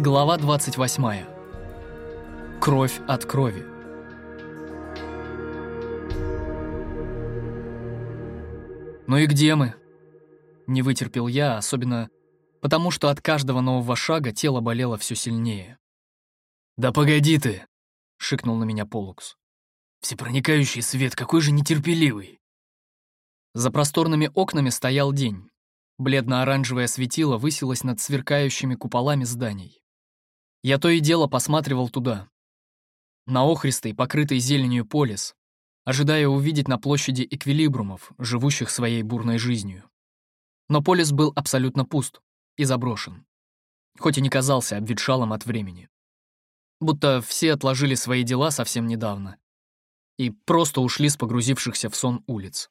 Глава 28. Кровь от крови. «Ну и где мы?» Не вытерпел я, особенно потому, что от каждого нового шага тело болело все сильнее. «Да погоди ты!» — шикнул на меня Полукс. «Всепроникающий свет, какой же нетерпеливый!» За просторными окнами стоял день. Бледно-оранжевое светило высилось над сверкающими куполами зданий. Я то и дело посматривал туда. На охристый, покрытый зеленью полис, ожидая увидеть на площади эквилибрумов, живущих своей бурной жизнью. Но полис был абсолютно пуст и заброшен, хоть и не казался обветшалым от времени. Будто все отложили свои дела совсем недавно и просто ушли с погрузившихся в сон улиц.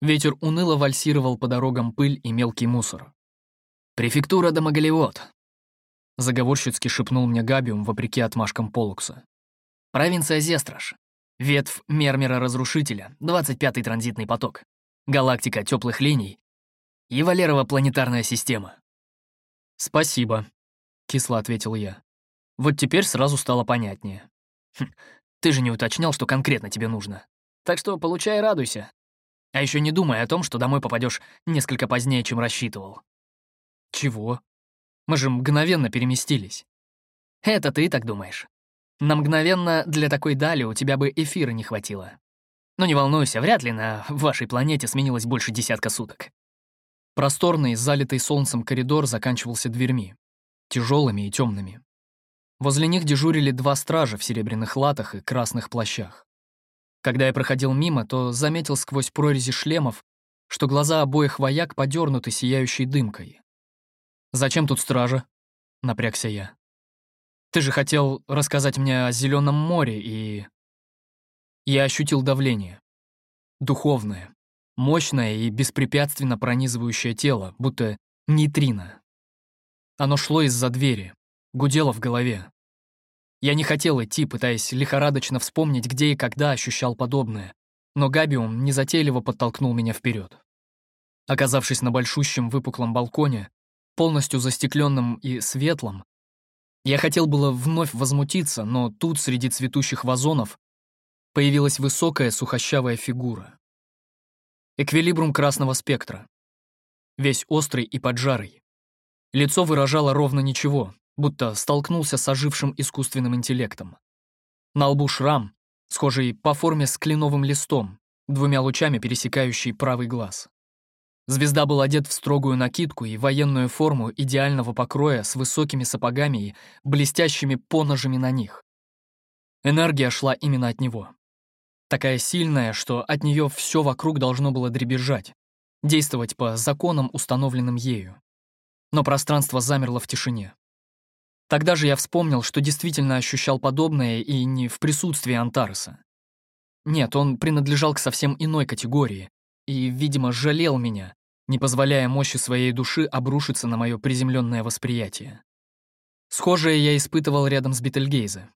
Ветер уныло вальсировал по дорогам пыль и мелкий мусор. «Префектура Домоголевод», — заговорщицки шепнул мне Габиум вопреки отмашкам Полукса. «Провинция Зестраш. Ветвь Мермера-разрушителя, 25-й транзитный поток. Галактика теплых линий. И Валерова планетарная система». «Спасибо», — кисло ответил я. Вот теперь сразу стало понятнее. Хм, «Ты же не уточнял, что конкретно тебе нужно. Так что получай и радуйся. А еще не думай о том, что домой попадешь несколько позднее, чем рассчитывал. Чего? Мы же мгновенно переместились. Это ты так думаешь. На мгновенно для такой дали у тебя бы эфира не хватило. Но не волнуйся, вряд ли на вашей планете сменилось больше десятка суток. Просторный, залитый солнцем коридор заканчивался дверьми, тяжелыми и темными. Возле них дежурили два стража в серебряных латах и красных плащах. Когда я проходил мимо, то заметил сквозь прорези шлемов, что глаза обоих вояк подернуты сияющей дымкой. «Зачем тут стража?» — напрягся я. «Ты же хотел рассказать мне о Зеленом море и...» Я ощутил давление. Духовное, мощное и беспрепятственно пронизывающее тело, будто нейтрино. Оно шло из-за двери, гудело в голове, я не хотел идти, пытаясь лихорадочно вспомнить, где и когда ощущал подобное, но Габиум незатейливо подтолкнул меня вперед. Оказавшись на большущем выпуклом балконе, полностью застекленном и светлом, я хотел было вновь возмутиться, но тут, среди цветущих вазонов, появилась высокая сухощавая фигура. Эквилибрум красного спектра. Весь острый и поджарый. Лицо выражало ровно ничего, будто столкнулся с ожившим искусственным интеллектом. На лбу шрам, схожий по форме с кленовым листом, двумя лучами пересекающий правый глаз. Звезда был одет в строгую накидку и военную форму идеального покроя с высокими сапогами и блестящими поножами на них. Энергия шла именно от него. Такая сильная, что от нее все вокруг должно было дребезжать, действовать по законам, установленным ею. Но пространство замерло в тишине. Тогда же я вспомнил, что действительно ощущал подобное и не в присутствии Антареса. Нет, он принадлежал к совсем иной категории и, видимо, жалел меня, не позволяя мощи своей души обрушиться на мое приземленное восприятие. Схожее я испытывал рядом с Бетельгейзе.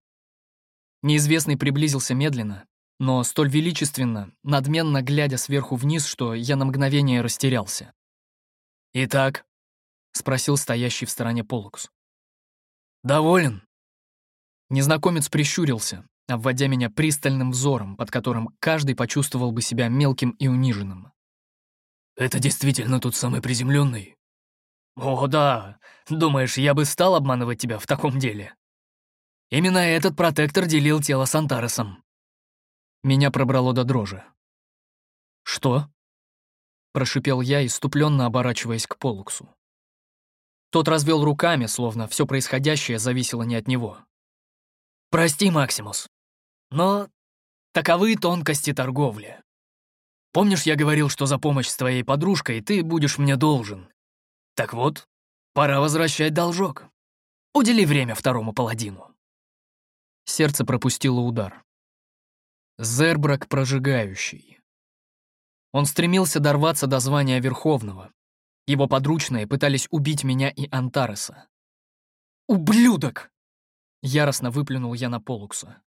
Неизвестный приблизился медленно, но столь величественно, надменно глядя сверху вниз, что я на мгновение растерялся. «Итак?» — спросил стоящий в стороне Полукс. «Доволен?» Незнакомец прищурился, обводя меня пристальным взором, под которым каждый почувствовал бы себя мелким и униженным. «Это действительно тот самый приземленный? «О, да. Думаешь, я бы стал обманывать тебя в таком деле?» Именно этот протектор делил тело с Антаресом. Меня пробрало до дрожи. «Что?» — прошипел я, иступленно оборачиваясь к Полуксу. Тот развел руками, словно все происходящее зависело не от него. «Прости, Максимус, но таковы тонкости торговли. Помнишь, я говорил, что за помощь с твоей подружкой ты будешь мне должен? Так вот, пора возвращать должок. Удели время второму паладину». Сердце пропустило удар. Зербрак прожигающий. Он стремился дорваться до звания Верховного, его подручные пытались убить меня и Антареса. «Ублюдок!» — яростно выплюнул я на Полукса.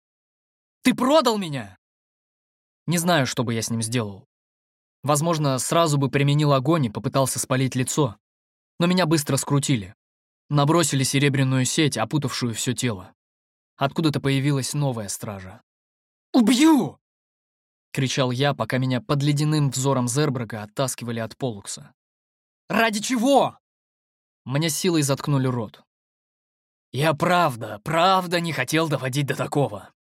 «Ты продал меня!» Не знаю, что бы я с ним сделал. Возможно, сразу бы применил огонь и попытался спалить лицо, но меня быстро скрутили. Набросили серебряную сеть, опутавшую все тело. Откуда-то появилась новая стража. «Убью!» — кричал я, пока меня под ледяным взором Зербрага оттаскивали от Полукса. «Ради чего?» Мне силой заткнули рот. «Я правда, правда не хотел доводить до такого», —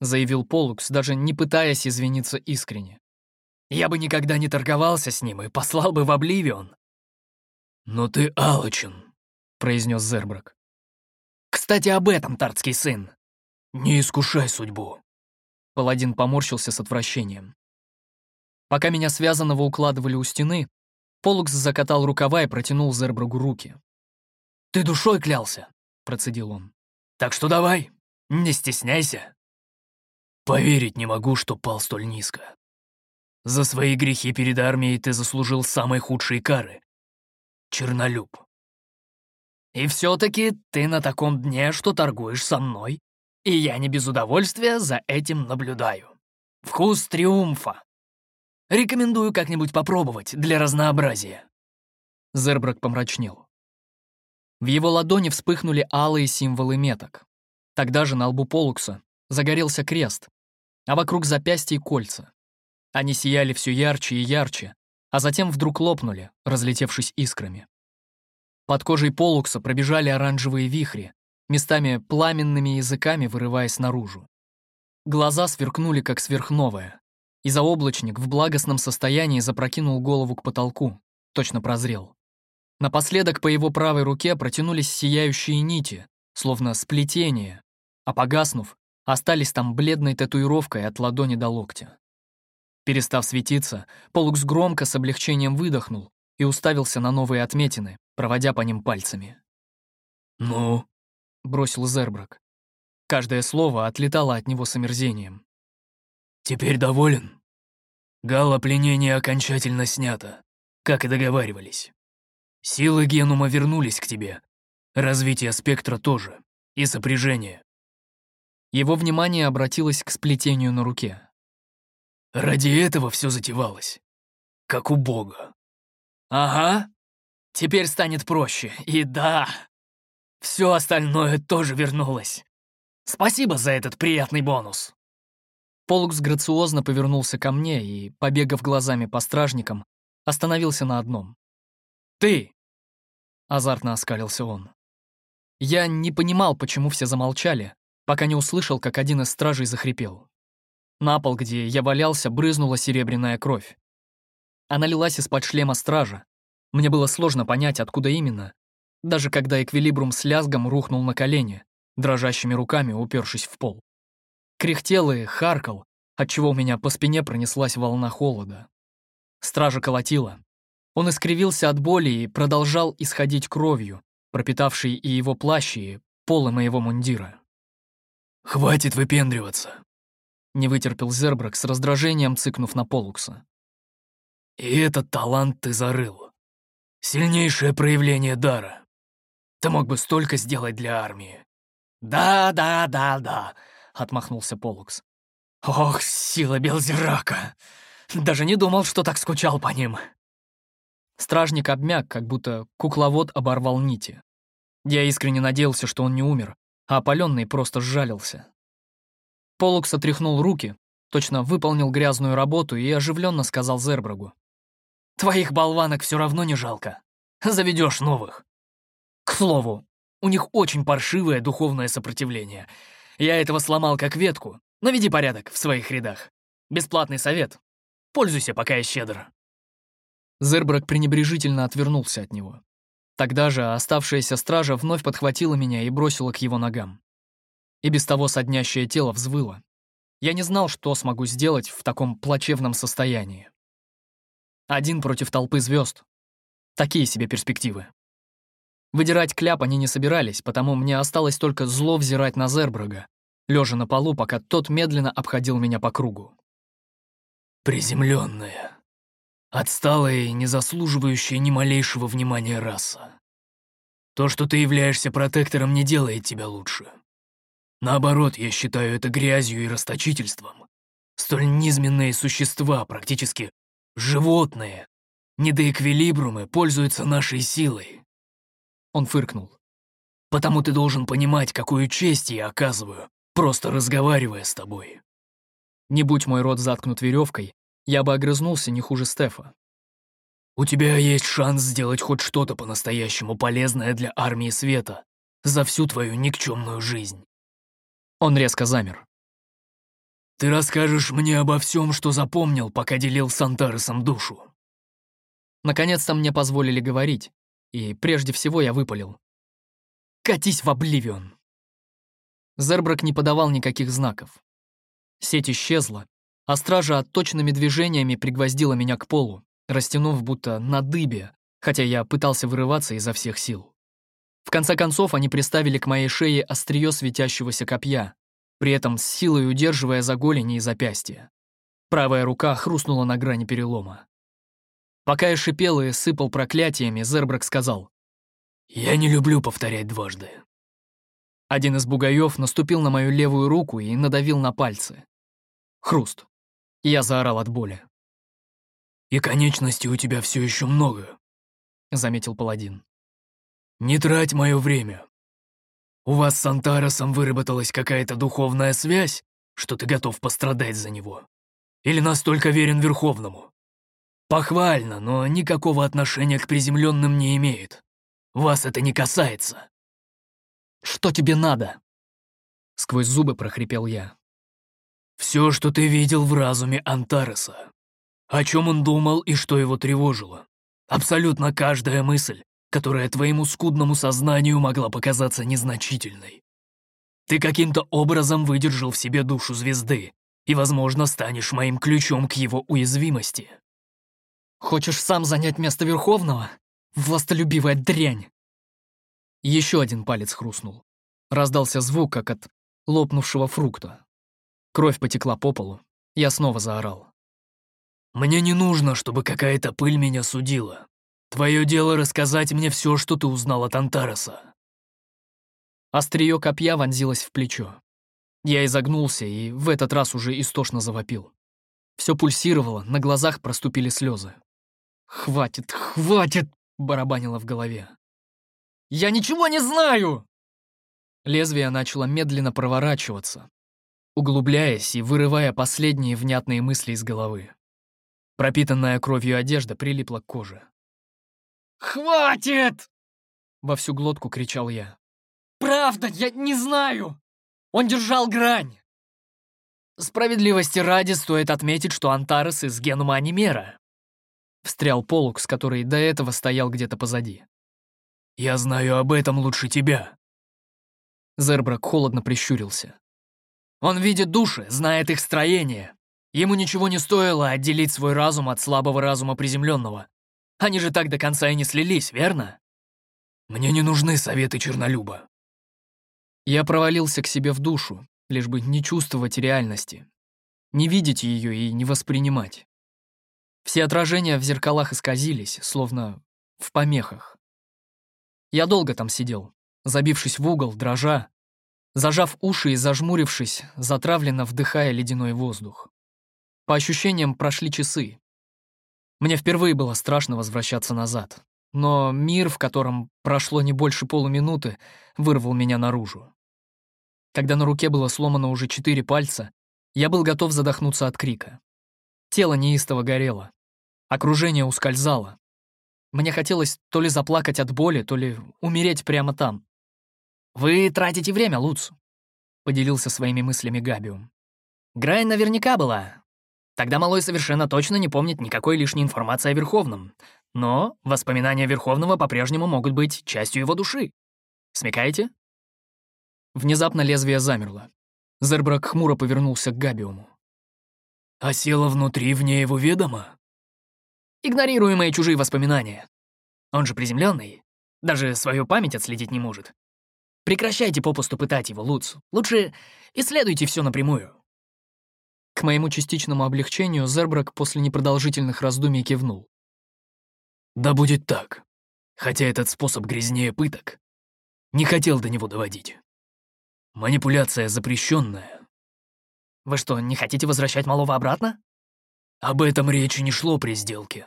заявил Полукс, даже не пытаясь извиниться искренне. «Я бы никогда не торговался с ним и послал бы в Обливион». «Но ты алчен», — произнес Зербрак. «Кстати, об этом, тартский сын. Не искушай судьбу». Паладин поморщился с отвращением. Пока меня связанного укладывали у стены, Полукс закатал рукава и протянул Зербрагу руки. «Ты душой клялся», — процедил он. «Так что давай, не стесняйся». «Поверить не могу, что пал столь низко. За свои грехи перед армией ты заслужил самой худшей кары. Чернолюб». «И все-таки ты на таком дне, что торгуешь со мной, и я не без удовольствия за этим наблюдаю. Вкус триумфа. Рекомендую как-нибудь попробовать для разнообразия». Зербрак помрачнел. В его ладони вспыхнули алые символы меток. Тогда же на лбу Полукса загорелся крест, а вокруг запястья кольца. Они сияли все ярче и ярче, а затем вдруг лопнули, разлетевшись искрами. Под кожей Полукса пробежали оранжевые вихри, местами пламенными языками вырываясь наружу. Глаза сверкнули, как сверхновая, и заоблачник в благостном состоянии запрокинул голову к потолку, точно прозрел. Напоследок по его правой руке протянулись сияющие нити, словно сплетение, а погаснув, остались там бледной татуировкой от ладони до локтя. Перестав светиться, Полукс громко с облегчением выдохнул и уставился на новые отметины, проводя по ним пальцами. «Ну?» — бросил Зербрак. Каждое слово отлетало от него с омерзением. «Теперь доволен? Гала пленение окончательно снято, как и договаривались. Силы Генума вернулись к тебе. Развитие спектра тоже. И сопряжение». Его внимание обратилось к сплетению на руке. «Ради этого все затевалось. Как у Бога». «Ага. Теперь станет проще. И да, все остальное тоже вернулось. Спасибо за этот приятный бонус. Полукс грациозно повернулся ко мне и, побегав глазами по стражникам, остановился на одном. «Ты!» — азартно оскалился он. Я не понимал, почему все замолчали, пока не услышал, как один из стражей захрипел. На пол, где я валялся, брызнула серебряная кровь. Она лилась из-под шлема стража. Мне было сложно понять, откуда именно, даже когда эквилибрум с лязгом рухнул на колени, дрожащими руками упершись в пол. Кряхтел и харкал, отчего у меня по спине пронеслась волна холода. Стража колотила. Он искривился от боли и продолжал исходить кровью, пропитавшей и его плащ, и полы моего мундира. «Хватит выпендриваться!» Не вытерпел Зербрак с раздражением, цыкнув на Полукса. «И этот талант ты зарыл. Сильнейшее проявление дара. Ты мог бы столько сделать для армии». «Да, да, да, да», — отмахнулся Полукс. «Ох, сила Белзирака! Даже не думал, что так скучал по ним». Стражник обмяк, как будто кукловод оборвал нити. Я искренне надеялся, что он не умер, а опаленный просто сжалился. Полукс отряхнул руки, точно выполнил грязную работу и оживленно сказал Зербрагу. «Твоих болванок все равно не жалко. Заведешь новых. К слову, у них очень паршивое духовное сопротивление. Я этого сломал как ветку. Наведи порядок в своих рядах. Бесплатный совет. Пользуйся, пока я щедр». Зербрак пренебрежительно отвернулся от него. Тогда же оставшаяся стража вновь подхватила меня и бросила к его ногам. И без того соднящее тело взвыло. Я не знал, что смогу сделать в таком плачевном состоянии. Один против толпы звезд. Такие себе перспективы. Выдирать кляп они не собирались, потому мне осталось только зло взирать на Зербрага, лежа на полу, пока тот медленно обходил меня по кругу. Приземленная, отсталая и не заслуживающая ни малейшего внимания раса. То, что ты являешься протектором, не делает тебя лучше. Наоборот, я считаю это грязью и расточительством. Столь низменные существа, практически животные, недоэквилибрумы, пользуются нашей силой. Он фыркнул. Потому ты должен понимать, какую честь я оказываю, просто разговаривая с тобой. Не будь мой рот заткнут веревкой, я бы огрызнулся не хуже Стефа. У тебя есть шанс сделать хоть что-то по-настоящему полезное для армии света за всю твою никчемную жизнь. Он резко замер. Ты расскажешь мне обо всем, что запомнил, пока делил с Антаресом душу. Наконец-то мне позволили говорить, и прежде всего я выпалил. «Катись в Обливион!» Зербрак не подавал никаких знаков. Сеть исчезла, а стража отточенными движениями пригвоздила меня к полу, растянув будто на дыбе, хотя я пытался вырываться изо всех сил. В конце концов, они приставили к моей шее острие светящегося копья, при этом с силой удерживая за голени и запястья. Правая рука хрустнула на грани перелома. Пока я шипел и сыпал проклятиями, Зербрак сказал, «Я не люблю повторять дважды». Один из бугаев наступил на мою левую руку и надавил на пальцы. Хруст. Я заорал от боли. «И конечностей у тебя все еще много», — заметил паладин. «Не трать мое время. У вас с Антаросом выработалась какая-то духовная связь, что ты готов пострадать за него? Или настолько верен Верховному? Похвально, но никакого отношения к приземленным не имеет. Вас это не касается». «Что тебе надо?» Сквозь зубы прохрипел я. «Все, что ты видел в разуме Антареса. О чем он думал и что его тревожило. Абсолютно каждая мысль, которая твоему скудному сознанию могла показаться незначительной. Ты каким-то образом выдержал в себе душу звезды и, возможно, станешь моим ключом к его уязвимости. Хочешь сам занять место Верховного? Властолюбивая дрянь!» Еще один палец хрустнул. Раздался звук, как от лопнувшего фрукта. Кровь потекла по полу. Я снова заорал. «Мне не нужно, чтобы какая-то пыль меня судила. Твое дело рассказать мне все, что ты узнал от Антареса». Острие копья вонзилось в плечо. Я изогнулся и в этот раз уже истошно завопил. Все пульсировало, на глазах проступили слезы. «Хватит, хватит!» — барабанило в голове. «Я ничего не знаю!» Лезвие начало медленно проворачиваться, углубляясь и вырывая последние внятные мысли из головы. Пропитанная кровью одежда прилипла к коже. «Хватит!» — во всю глотку кричал я. «Правда, я не знаю! Он держал грань!» Справедливости ради стоит отметить, что Антарес из Генума Анимера. Встрял Полукс, который до этого стоял где-то позади. «Я знаю об этом лучше тебя». Зербрак холодно прищурился. «Он видит души, знает их строение. Ему ничего не стоило отделить свой разум от слабого разума приземленного. Они же так до конца и не слились, верно?» «Мне не нужны советы Чернолюба». Я провалился к себе в душу, лишь бы не чувствовать реальности, не видеть ее и не воспринимать. Все отражения в зеркалах исказились, словно в помехах. Я долго там сидел, забившись в угол, дрожа, зажав уши и зажмурившись, затравленно вдыхая ледяной воздух. По ощущениям, прошли часы. Мне впервые было страшно возвращаться назад, но мир, в котором прошло не больше полуминуты, вырвал меня наружу. Когда на руке было сломано уже четыре пальца, я был готов задохнуться от крика. Тело неистово горело. Окружение ускользало, мне хотелось то ли заплакать от боли, то ли умереть прямо там. «Вы тратите время, Луц», — поделился своими мыслями Габиум. «Грай наверняка была. Тогда малой совершенно точно не помнит никакой лишней информации о Верховном. Но воспоминания Верховного по-прежнему могут быть частью его души. Смекаете?» Внезапно лезвие замерло. Зербрак хмуро повернулся к Габиуму. «А сила внутри, вне его ведома?» Игнорируемые чужие воспоминания. Он же приземленный, даже свою память отследить не может. Прекращайте попусту пытать его, Луц. Лучше исследуйте все напрямую. К моему частичному облегчению Зербрак после непродолжительных раздумий кивнул. «Да будет так. Хотя этот способ грязнее пыток. Не хотел до него доводить. Манипуляция запрещенная. Вы что, не хотите возвращать малого обратно? Об этом речи не шло при сделке.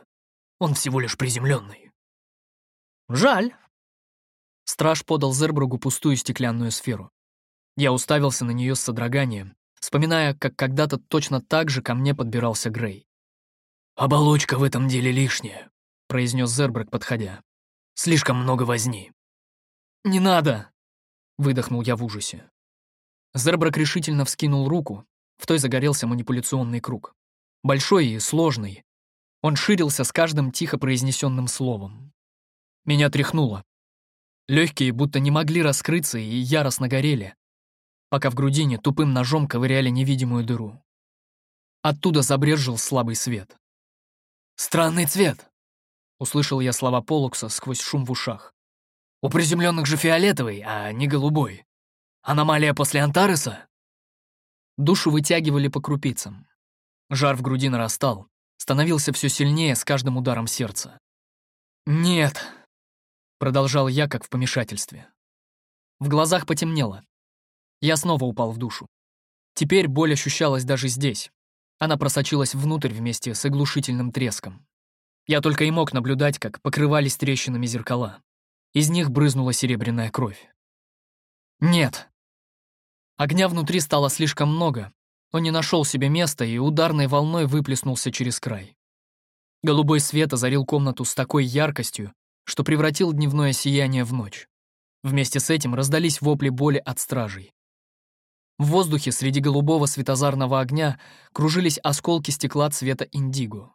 Он всего лишь приземленный. Жаль. Страж подал Зербругу пустую стеклянную сферу. Я уставился на нее с содроганием, вспоминая, как когда-то точно так же ко мне подбирался Грей. «Оболочка в этом деле лишняя», — произнес Зербрак, подходя. «Слишком много возни». «Не надо!» — выдохнул я в ужасе. Зербрак решительно вскинул руку, в той загорелся манипуляционный круг. Большой и сложный. Он ширился с каждым тихо произнесенным словом. Меня тряхнуло. Легкие будто не могли раскрыться и яростно горели, пока в грудине тупым ножом ковыряли невидимую дыру. Оттуда забрежил слабый свет. «Странный цвет!» — услышал я слова Полукса сквозь шум в ушах. «У приземленных же фиолетовый, а не голубой. Аномалия после Антареса?» Душу вытягивали по крупицам. Жар в груди нарастал, становился все сильнее с каждым ударом сердца. «Нет», — продолжал я, как в помешательстве. В глазах потемнело. Я снова упал в душу. Теперь боль ощущалась даже здесь, она просочилась внутрь вместе с оглушительным треском. Я только и мог наблюдать, как покрывались трещинами зеркала. Из них брызнула серебряная кровь. Нет. Огня внутри стало слишком много. Он не нашел себе места и ударной волной выплеснулся через край. Голубой свет озарил комнату с такой яркостью, что превратил дневное сияние в ночь. Вместе с этим раздались вопли боли от стражей. В воздухе среди голубого светозарного огня кружились осколки стекла цвета индиго.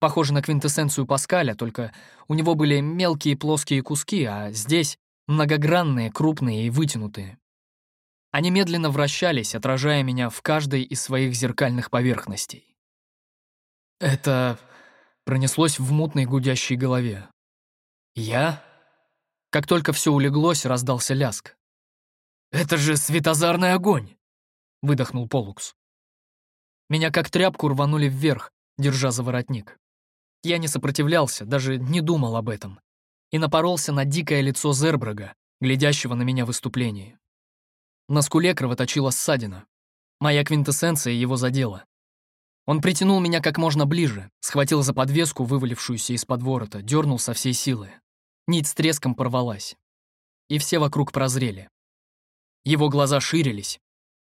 Похоже на квинтэссенцию Паскаля, только у него были мелкие плоские куски, а здесь многогранные, крупные и вытянутые. Они медленно вращались, отражая меня в каждой из своих зеркальных поверхностей. Это пронеслось в мутной гудящей голове. Я? Как только все улеглось, раздался ляск. «Это же светозарный огонь!» — выдохнул Полукс. Меня как тряпку рванули вверх, держа за воротник. Я не сопротивлялся, даже не думал об этом. И напоролся на дикое лицо Зербрага, глядящего на меня в выступлении. На скуле кровоточила ссадина. Моя квинтэссенция его задела. Он притянул меня как можно ближе, схватил за подвеску, вывалившуюся из-под ворота, дернул со всей силы. Нить с треском порвалась. И все вокруг прозрели. Его глаза ширились,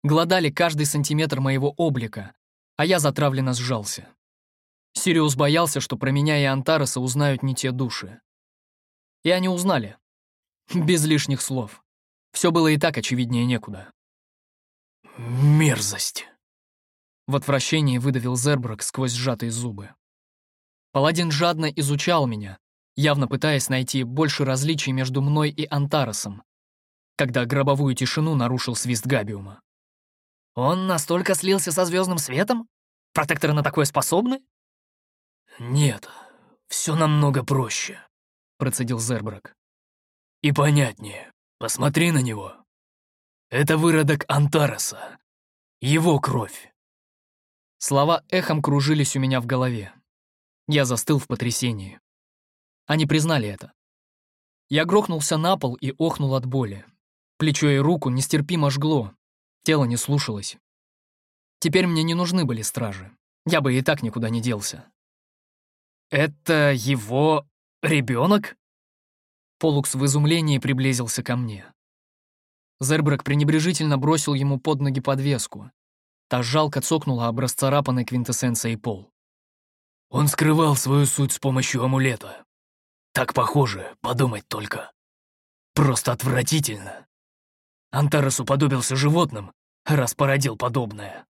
глодали каждый сантиметр моего облика, а я затравленно сжался. Сириус боялся, что про меня и Антареса узнают не те души. И они узнали. Без лишних слов. Все было и так очевиднее некуда. «Мерзость!» В отвращении выдавил Зерброк сквозь сжатые зубы. Паладин жадно изучал меня, явно пытаясь найти больше различий между мной и Антаресом, когда гробовую тишину нарушил свист Габиума. «Он настолько слился со звездным светом? Протекторы на такое способны?» «Нет, все намного проще», — процедил Зербрак. «И понятнее. Посмотри на него. Это выродок Антараса. Его кровь». Слова эхом кружились у меня в голове. Я застыл в потрясении. Они признали это. Я грохнулся на пол и охнул от боли. Плечо и руку нестерпимо жгло, тело не слушалось. Теперь мне не нужны были стражи. Я бы и так никуда не делся. «Это его ребенок? Полукс в изумлении приблизился ко мне. Зербрак пренебрежительно бросил ему под ноги подвеску. Та жалко цокнула об расцарапанной квинтэссенцией пол. Он скрывал свою суть с помощью амулета. Так похоже, подумать только. Просто отвратительно. Антарес уподобился животным, раз породил подобное.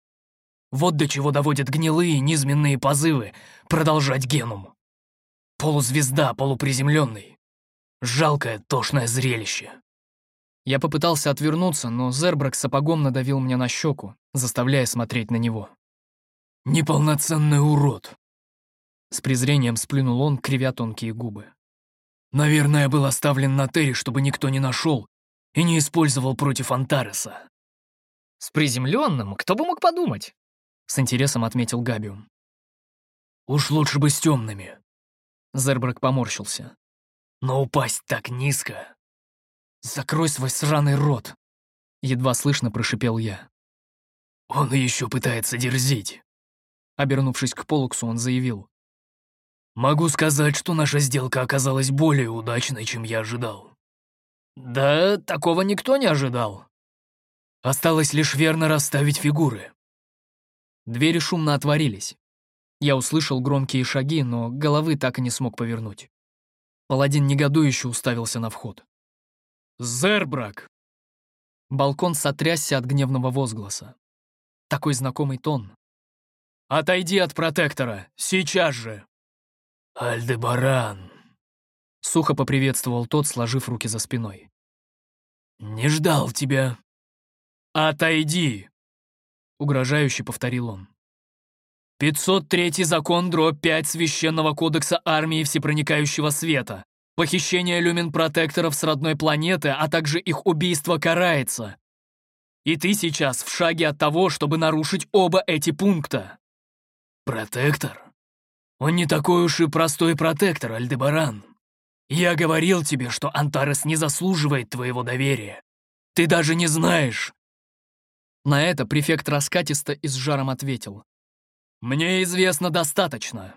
Вот до чего доводят гнилые низменные позывы продолжать генум. Полузвезда, полуприземленный. Жалкое, тошное зрелище. Я попытался отвернуться, но Зербрак сапогом надавил мне на щеку, заставляя смотреть на него. «Неполноценный урод!» С презрением сплюнул он, кривя тонкие губы. «Наверное, был оставлен на Терри, чтобы никто не нашел и не использовал против Антареса. «С приземленным? Кто бы мог подумать?» — с интересом отметил Габиум. «Уж лучше бы с темными». Зербрак поморщился. «Но упасть так низко...» «Закрой свой сраный рот!» — едва слышно прошипел я. «Он еще пытается дерзить». Обернувшись к Полуксу, он заявил. «Могу сказать, что наша сделка оказалась более удачной, чем я ожидал. Да, такого никто не ожидал. Осталось лишь верно расставить фигуры. Двери шумно отворились. Я услышал громкие шаги, но головы так и не смог повернуть. Паладин негодующе уставился на вход. «Зербрак!» Балкон сотрясся от гневного возгласа. Такой знакомый тон. «Отойди от протектора! Сейчас же!» «Альдебаран!» Сухо поприветствовал тот, сложив руки за спиной. «Не ждал тебя!» «Отойди!» Угрожающе повторил он. 503 закон дробь 5 Священного кодекса армии Всепроникающего Света. Похищение люмен-протекторов с родной планеты, а также их убийство карается. И ты сейчас в шаге от того, чтобы нарушить оба эти пункта. Протектор? Он не такой уж и простой протектор, Альдебаран. Я говорил тебе, что Антарес не заслуживает твоего доверия. Ты даже не знаешь. На это префект раскатисто и с жаром ответил. «Мне известно достаточно.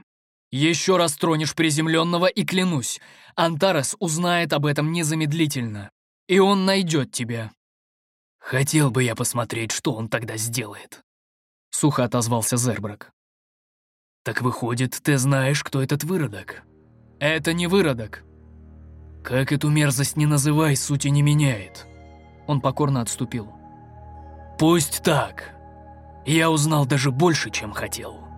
Еще раз тронешь приземленного и клянусь, Антарес узнает об этом незамедлительно, и он найдет тебя. Хотел бы я посмотреть, что он тогда сделает. Сухо отозвался Зербрак. Так выходит, ты знаешь, кто этот выродок? Это не выродок. Как эту мерзость не называй, сути не меняет. Он покорно отступил. Пусть так. Я узнал даже больше, чем хотел.